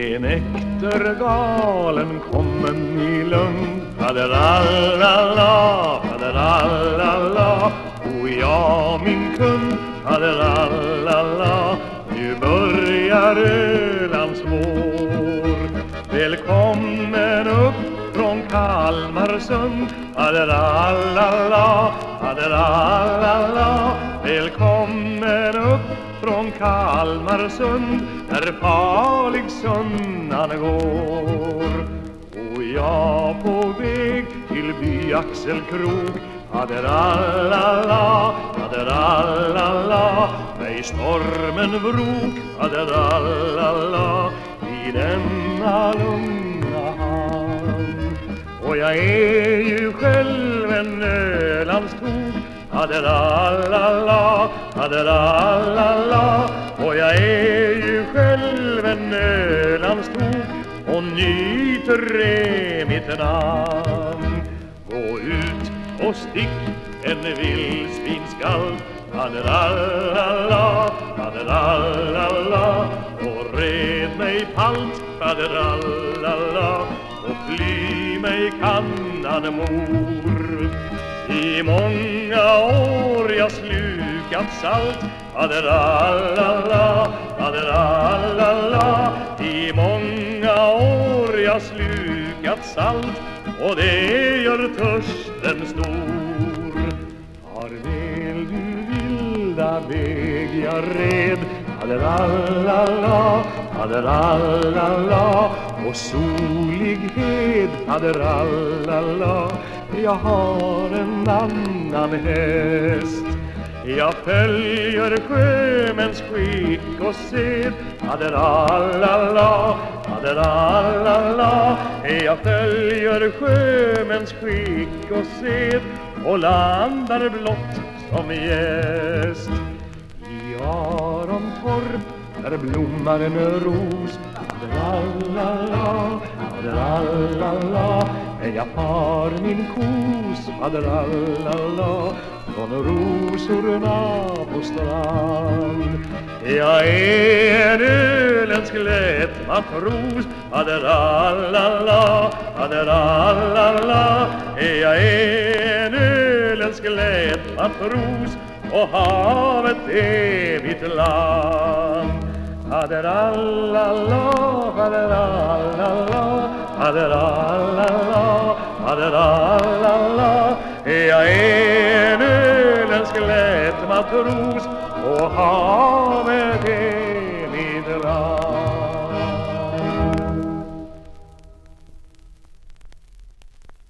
En äktergalen kommen i lugn. Faderallala, faderallala Och jag min kund Faderallala Nu börjar Ölands vår. Välkommen upp från Kalmarsund. Faderallala, faderallala från Kalmarsund där farlig sunnan går. Och jag på väg till by Axelkrok Faderallala, faderallala Mig stormen vrok. Faderallala I denna lugna hamn. Och jag är ju själv en Ölandstog Faderallala, faderallala Och jag är ju själv en Ölandskog Och nyter är mitt namn. Gå ut och stick en vildsvinskall Faderallala, faderallala Och red mig palt Faderallala Och fly mig kannan mor i många år jag slukat salt. Aderallala, faderallala I många år jag slukat salt Och det gör törsten stor. Farväl du vilda väg jag red Haderallala, haderallala Och solighet haderallala Jag har en annan häst. Jag följer sjömäns skick och sed. Haderallala, haderallala Jag följer sjömäns skick och sed Och landar blott som gäst. I torp där blommar en ros. Faderallala, faderallala Jag far min kos? Faderallala från rosorna på strand. Jag är en ölens glätt matros Faderallala, faderallala Jag är en ölens glätt matros och havet är mitt land. Faderallala, faderallala, faderallala, faderallala Jag är en öländsk lätt matros och har